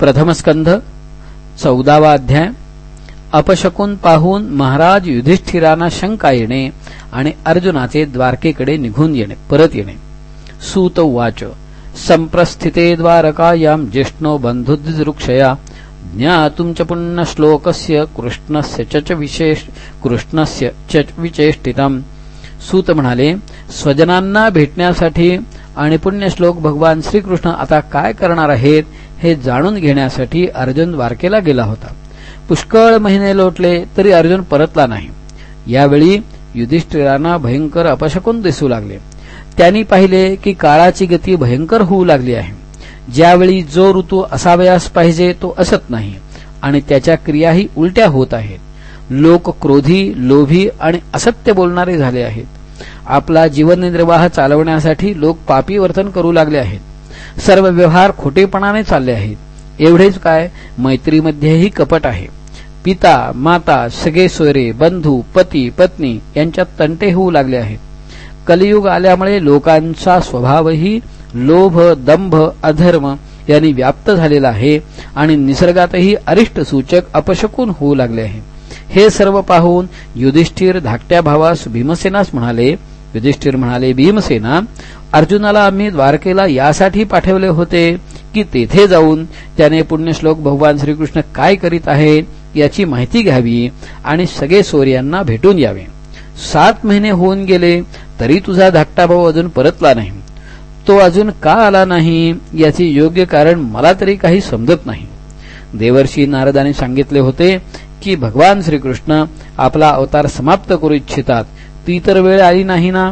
प्रथम स्कंध चौदावा अध्याय अपशकून पाहून महाराज युधिष्ठिरांना शंका येणे आणि अर्जुनाचे द्वारकेकडे निघून येणे परत येणे. सूत वाच संप्रस्थिते द्वारकायां ज्येष्णो बंधुदृक्षया ज्ञातुं च पुण्यश्लोकस्य कृष्णस्य च विशेष कृष्णस्य च विचेष्टितम्. सूत म्हणाले स्वजनांना भेटण्यासाठी आणि पुण्यश्लोक भगवान श्रीकृष्ण आता काय करणार आहेत? हे जाणून घेण्यासाठी अर्जुन द्वारकेला गेला होता. पुष्कळ महिने लोटले तरी अर्जुन परतला नाही. यावेळी युधिष्ठिरांना भयंकर अपशकून दिसू लागले. त्यांनी पाहिले की काळाची गती भयंकर होऊ लागली आहे. ज्यावेळी जो ऋतू असावयास पाहिजे तो असत नाही आणि त्याच्या क्रियाही उलट्या होत आहेत. लोक क्रोधी लोभी आणि असत्य बोलणारे झाले आहेत. आपला जीवननिर्वाह चालवण्यासाठी लोक पापी वर्तन करू लागले आहेत. सर्व व्यवहार खोटेपणाने चालले आहेत. एवढेच काय मैत्रीमध्येही कपट आहे. पिता माता सगळे सोयरे बंधू पती पत्नी यांच्यात तंटे होऊ लागले आहेत. कलियुग आल्यामुळे लोकांचा स्वभावही लोभ दंभ अधर्म यांनी व्याप्त झालेला आहे आणि निसर्गातही अरिष्ट सूचक अपशकून होऊ लागले आहे. हे सर्व पाहून युधिष्ठिर धाकट्या भावास भीमसेनास म्हणाले युधिष्ठिर म्हणाले भीमसेना अर्जुनाला आम्ही द्वारकेला यासाठी पाठवले होते की तेथे जाऊन त्याने पुण्यश्लोक भगवान श्रीकृष्ण काय करीत आहे याची माहिती घ्यावी आणि सगळे सोर्यांना भेटून यावे. सात महिने होऊन गेले तरी तुझा धाकटा भाऊ अजून परतला नाही. तो अजून का आला नाही याचे योग्य कारण मला तरी काही समजत नाही. देवर्षी नारदाने सांगितले होते की भगवान श्रीकृष्ण आपला अवतार समाप्त करू इच्छितात ती तर वेळ आली नाही ना.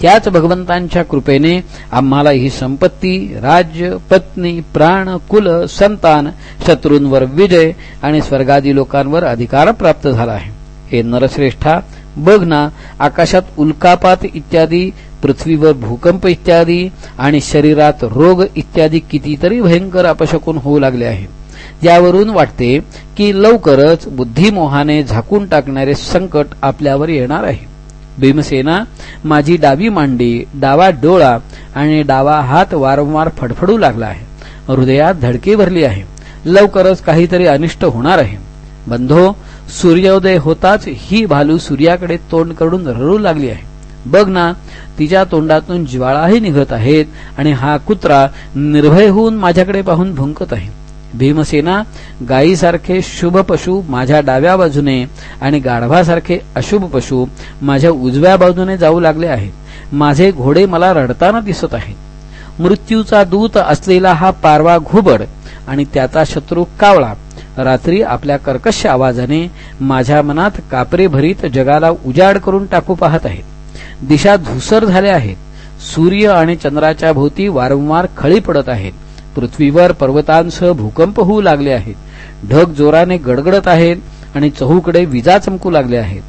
त्याच भगवंतांच्या कृपेने आम्हाला ही संपत्ती राज्य पत्नी प्राण कुल संतान शत्रूंवर विजय आणि स्वर्गादी लोकांवर अधिकार प्राप्त झाला आहे. हे नरश्रेष्ठा बघ ना आकाशात उल्कापात इत्यादी पृथ्वीवर भूकंप इत्यादी आणि शरीरात रोग इत्यादी कितीतरी भयंकर अपशकून होऊ लागले आहे. यावरून वाटते की लवकरच बुद्धिमोहाने झाकून टाकणारे संकट आपल्यावर येणार आहे. भीमसेना माझी डावी मांडी डावा डोळा आणि डावा हात वारंवार फडफडू लागला आहे. हृदयात धडकी भरली आहे. लवकरच काहीतरी अनिष्ट होणार आहे. बंधो सूर्योदय होताच ही भालू सूर्याकडे तोंड करून रडू लागली आहे. बघ ना तिच्या तोंडातून ज्वाळाही निघत आहेत आणि हा कुत्रा निर्भय होऊन माझ्याकडे पाहून भुंकत आहे. भीमसेना गायीसारखे शुभ पशु माझ्या डाव्या बाजूने आणि गाढवासारखे अशुभ पशु माझ्या उजव्या बाजूने जाऊ लागले आहेत. माझे घोडे मला रडताना दिसत आहेत. मृत्यूचा दूत असलेला हा पारवा घुबड आणि त्याचा शत्रू कावळा. रात्री आपल्या कर्कश आवाजाने माझ्या मनात कापरे भरीत जगाला उजाड करून टाकू पाहत आहेत. दिशा धुसर झाल्या आहेत. सूर्य आणि चंद्राच्या भोवती वारंवार खळी पडत आहेत. पृथ्वीवर पर्वतांसह भूकंप होऊ लागले आहेत. ढग जोराने गडगडत आहेत आणि चहूकडे विजा चमकू लागले आहेत.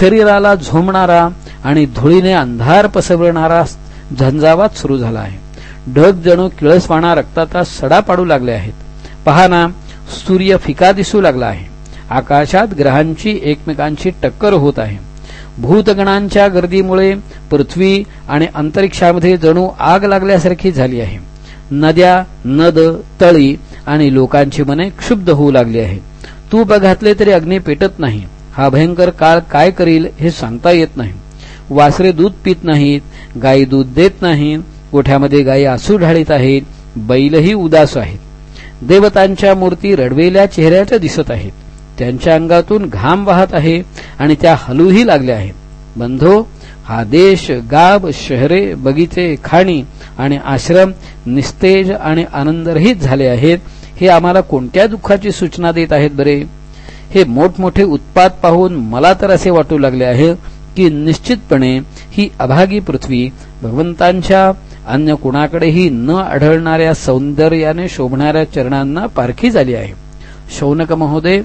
शरीराला झोमणारा आणि धुळीने अंधार पसरवणारा झंझावात सुरू झाला आहे. ढग जणू किळसवाणा रक्ताचा सडा पाडू लागले आहेत. पहाना सूर्य फिका दिसू लागला आहे. आकाशात ग्रहांची एकमेकांची टक्कर होत आहे. भूतगणांच्या गर्दीमुळे पृथ्वी आणि अंतरिक्षामध्ये जणू आग लागल्यासारखी झाली आहे. नद्या नद तळी आणि लोकांची मने क्षुब्ध होऊ लागली आहे. तूप घातले तरी अग्नी पेटत नाही. हा भयंकर काळ काय करील हे सांगता येत नाही. वासरे दूध पित नाहीत गायी दूध देत नाहीत गोठ्यामध्ये गायी आसू ढाळीत आहेत बैलही उदास आहेत. देवतांच्या मूर्ती रडवेल्या चेहऱ्याच्या दिसत आहेत. त्यांच्या अंगातून घाम वाहत आहे आणि त्या हलूही लागल्या आहेत. बंधो हा देश गाव शहरे बगीचे खाणी आणि आश्रम निस्तेज आणि आनंदरहित झाले आहेत. हे आम्हाला कोणत्या दुःखाची सूचना देत आहेत बरे? हे मोठमोठे उत्पाद पाहून मला तर असे वाटू लागले आहे की निश्चितपणे ही अभागी पृथ्वी भगवंतांच्या अन्य कुणाकडेही न आढळणाऱ्या सौंदर्याने शोभणाऱ्या चरणांना पारखी झाली आहे. शौनक महोदय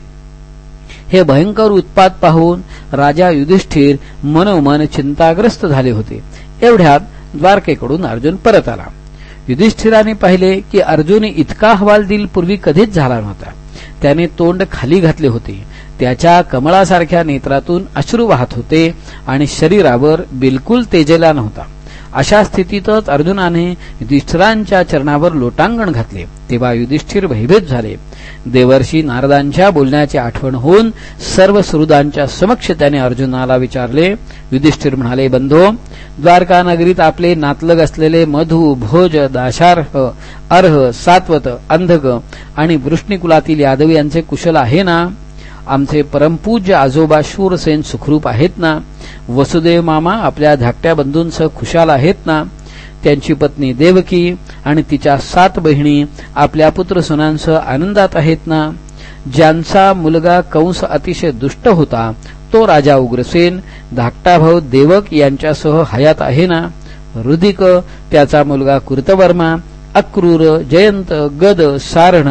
हे भयंकर उत्पाद पाहून राजा युधिष्ठिर मनोमन चिंताग्रस्त झाले होते. एवढ्यात द्वारकेकडून अर्जुन परत आला. युधिष्ठिराने पाहिले की अर्जुन इतका हवाल दिल पूर्वी कधीच झाला नव्हता. त्याने तोंड खाली घातले होते. त्याच्या कमळासारख्या नेत्रातून अश्रू वाहत होते आणि शरीरावर बिलकुल तेजेला नव्हता. अशा स्थितीतच अर्जुनाने युधिष्ठिरांच्या चरणावर लोटांगण घातले. तेव्हा युधिष्ठिर भयभीत झाले. देवर्षी नारदांच्या बोलण्याची आठवण होऊन सर्व सुहृदांच्या समक्ष त्याने अर्जुनाला विचारले. युधिष्ठिर म्हणाले बंधो द्वारका नगरीत आपले नातलग असलेले मधु भोज दाशार्ह अर्ह सात्वत अंधक आणि वृष्णिकुलातील यादव यांचे कुशल आहे ना? आमचे परमपूज्य आजोबा शूरसेन सुखरूप आहेत ना? वसुदेव मामा आपल्या धाकट्या बंधूंसह खुशाल आहेत ना? त्यांची पत्नी देवकी आणि तिच्या सात बहिणी आपल्या पुत्र सुनांसह आनंदात आहेत ना? ज्यांचा मुलगा कंस अतिशय दुष्ट होता तो राजा उग्रसेन धाकटा भाऊ देवक यांच्यासह हयात आहे ना? रुदिक त्याचा मुलगा कृतवर्मा अक्रूर जयंत गद सारण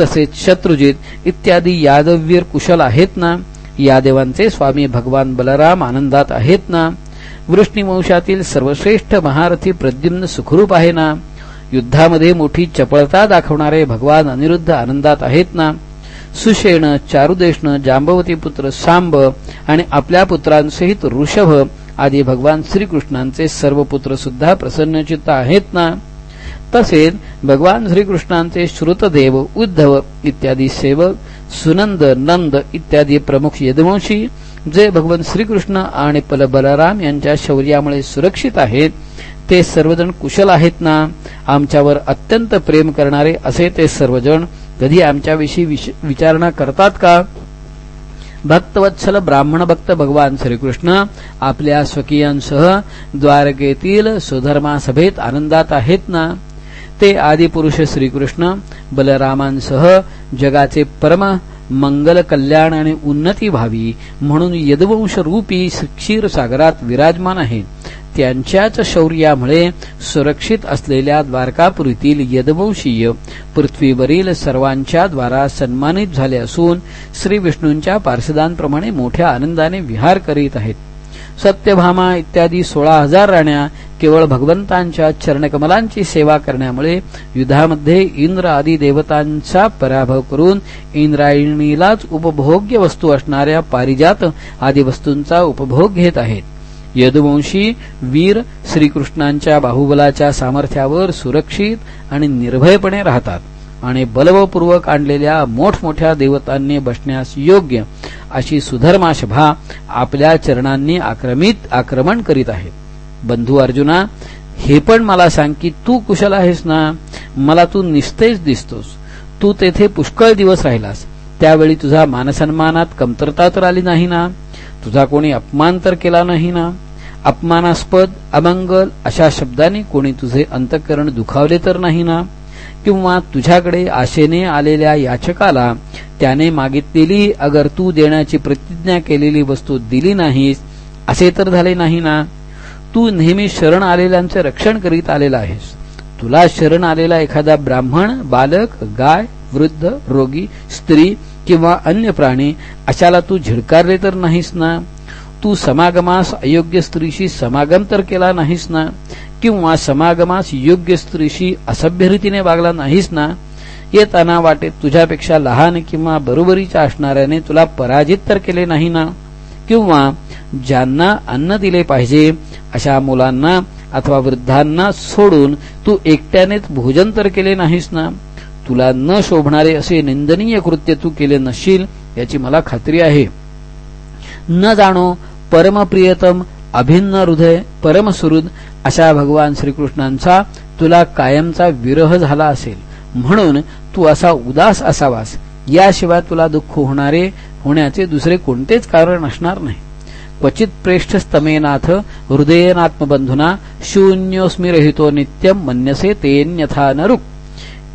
तसेच शत्रुजित इत्यादी यादववीर कुशल आहेत ना? या देवांचे स्वामी भगवान बलराम आनंदात आहेत ना? वृष्णीवंशातील सर्वश्रेष्ठ महारथी प्रद्युम्न सुखरूप आहे ना? युद्धामध्ये मोठी चपळता दाखवणारे भगवान अनिरुद्ध आनंदात आहेत ना? सुषेण चारुदेशन जांबवती पुत्र सांब आणि आपल्या पुत्रांसहित ऋषभ आदी भगवान श्रीकृष्णांचे सर्व पुत्र सुद्धा प्रसन्नचित्त आहेत ना? तसेच भगवान श्रीकृष्णांचे श्रुतदेव उद्धव इत्यादी सेवक सुनंद नंद इत्यादी प्रमुख यदवंशी जे भगवान श्रीकृष्ण आणि पल बलराम यांच्या शौर्यामुळे सुरक्षित आहेत ते सर्वजण कुशल आहेत ना? आमच्यावर अत्यंत प्रेम करणारे असे ते सर्वजण कधी आमच्याविषयी विचारणा करतात का? भक्तवत्सल ब्राह्मण भक्त भगवान श्रीकृष्ण आपल्या स्वकीयांसह द्वारकेतील सुधर्मा सभेत आनंदात आहेत ना? ते आदिपुरुष श्रीकृष्ण बलरामांसह जगाचे परम मंगल कल्याण आणि उन्नती व्हावी म्हणून यदवंश रूपी क्षीरसागरात विराजमान आहे. त्यांच्याच शौर्यामुळे सुरक्षित असलेल्या द्वारकापुरीतील यदवंशीय पृथ्वीवरील सर्वांच्या द्वारा सन्मानित झाले असून श्री विष्णूंच्या पार्षदांप्रमाणे मोठ्या आनंदाने विहार करीत आहेत. सत्यभामा इत्यादी सोळा हजार राण्या केवळ भगवंतांच्या चरणकमलांची सेवा करण्यामुळे युद्धामध्ये इंद्र आदी देवतांचा पराभव करून इंद्रायणीलाच उपभोग्य वस्तू असणाऱ्या पारिजात आदी वस्तूंचा उपभोग घेत आहेत. यदुवंशी वीर श्रीकृष्णांच्या बाहुबलाच्या सामर्थ्यावर सुरक्षित आणि निर्भयपणे राहतात आणि बलवपूर्वक आणलेल्या मोठमोठ्या देवतांनी बसण्यास योग्य अशी सुधर्माशभा आपल्या चरणांनी आक्रमित आक्रमण करीत आहेत बंधू अर्जुना हे पण मला सांग की तू कुशल आहेस ना? मला तू निस्तेज दिसतोस. तू तेथे पुष्कळ दिवस राहिलास. त्यावेळी तुझा मानसन्मानात कमतरता तर आली नाही ना? तुझा कोणी अपमान तर केला नाही ना? अपमानास्पद अमंगल अशा शब्दांनी कोणी तुझे अंतकरण दुखावले तर नाही ना? किंवा तुझ्याकडे आशेने आलेल्या याचकाला त्याने मागितलेली अगर तू देण्याची प्रतिज्ञा केलेली वस्तू दिली नाहीस असे तर झाले नाही ना? तू नेहमी शरण आलेल्यांचे रक्षण करीत आलेला आहेस. तुला शरण आलेला एखादा ब्राह्मण बालक गाय वृद्ध रोगी स्त्री किंवा अन्य प्राणी अशाला तू झिडकारले तर नाहीस ना? तू समागमास अयोग्य स्त्रीशी समागम तर केला नाहीस ना? किंवा समागमास योग्य स्त्रीशी असभ्य रीतीने वागला नाहीस ना? येताना वाटेत तुझ्यापेक्षा लहान किंवा बरोबरीच्या असणाऱ्याने तुला पराजित तर केले नाही ना? किंवा ज्यांना अन्न दिले पाहिजे अशा मुलांना अथवा वृद्धांना सोडून तू एकट्यानेच भोजन तर केले नाहीस ना? तुला न शोभणारे असे निंदनीय कृत्य तू केले नसशील याची मला खात्री आहे. न जाणो परमप्रियतम अभिन्न हृदय परमसुहृद अशा भगवान श्रीकृष्णांचा तुला कायमचा विरह झाला असेल. म्हणून तू असा उदास असावास. याशिवाय तुला दुःख होणारे होण्याचे दुसरे कोणतेच कारण असणार नाही. क्वचित प्रेष्ठ स्तमेनाथ हृदयनात्मबंधुना शून्योस्मी रहितो नित्यम मन्यसे तेन्यथा नरुक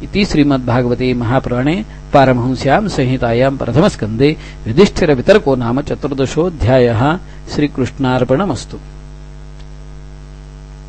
इति श्रीमद्भागवते महापुराणे पारमहंस्यां संहितायां प्रथमस्कन्धे युधिष्ठिरवितर्को नाम चतुर्दशोऽध्यायः. श्रीकृष्णार्पणमस्तु.